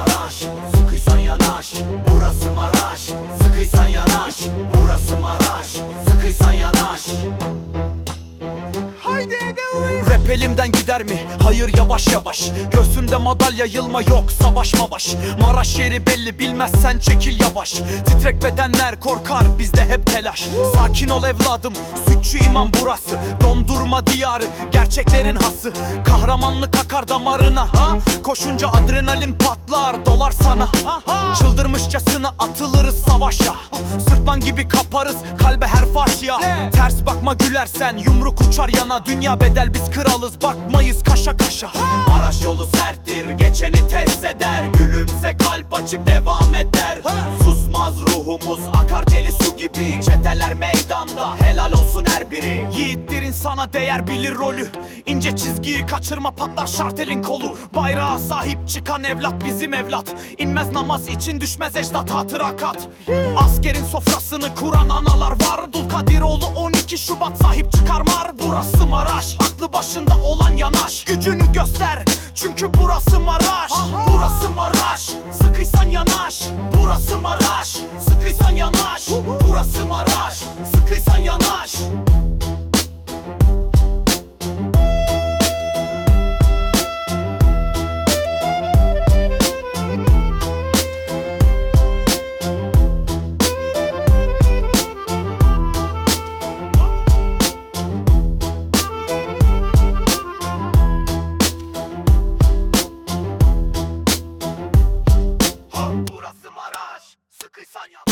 Maraş Sıkıysan yanaş Burası Maraş. Sıkıysan yanaş Burası Maraş. Sıkıysan yanaş. Rap elimden gider mi? Hayır yavaş yavaş. Göğsümde madalya yılma yok savaş mavaş. Maraş yeri belli bilmezsen çekil yavaş. Titrek bedenler korkar bizde hep telaş. Sakin ol evladım sütçü imam burası. Dondurma diyarı gerçeklerin hası. Kahramanlık akar damarına ha? Koşunca adrenalin patlar dolar sana ha? Çıldırmışçasına atılırız savaşa Sırtlan gibi kaparız kalbe her faşya Ters bakma gülersen yumruk uçar yana. Dünya bedel biz kralız bakmayız kaşa kaşa. Maraş yolu serttir geçeni test eder. Gülümse kalp açık devam eder. Susmaz ruhumuz akar deli su gibi. Çeteler meydanda helal olsun her biri. Yiğittir insana değer bilir rolü. İnce çizgiyi kaçırma patlar şartelin kolu. Bayrağa sahip çıkan evlat bizim evlat. İnmez namaz için düşmez ecdat hatırakat Askerin sofrasını kuran analar var. Dulkadiroğlu 12 Şubat sahip çıkarmar Burası Maraş aklı başında olan yanaş. Gücünü göster çünkü burası Maraş. Burası Maraş sıkıysan yanaş. Burası Maraş sıkıysan yanaş. Burası Maraş California.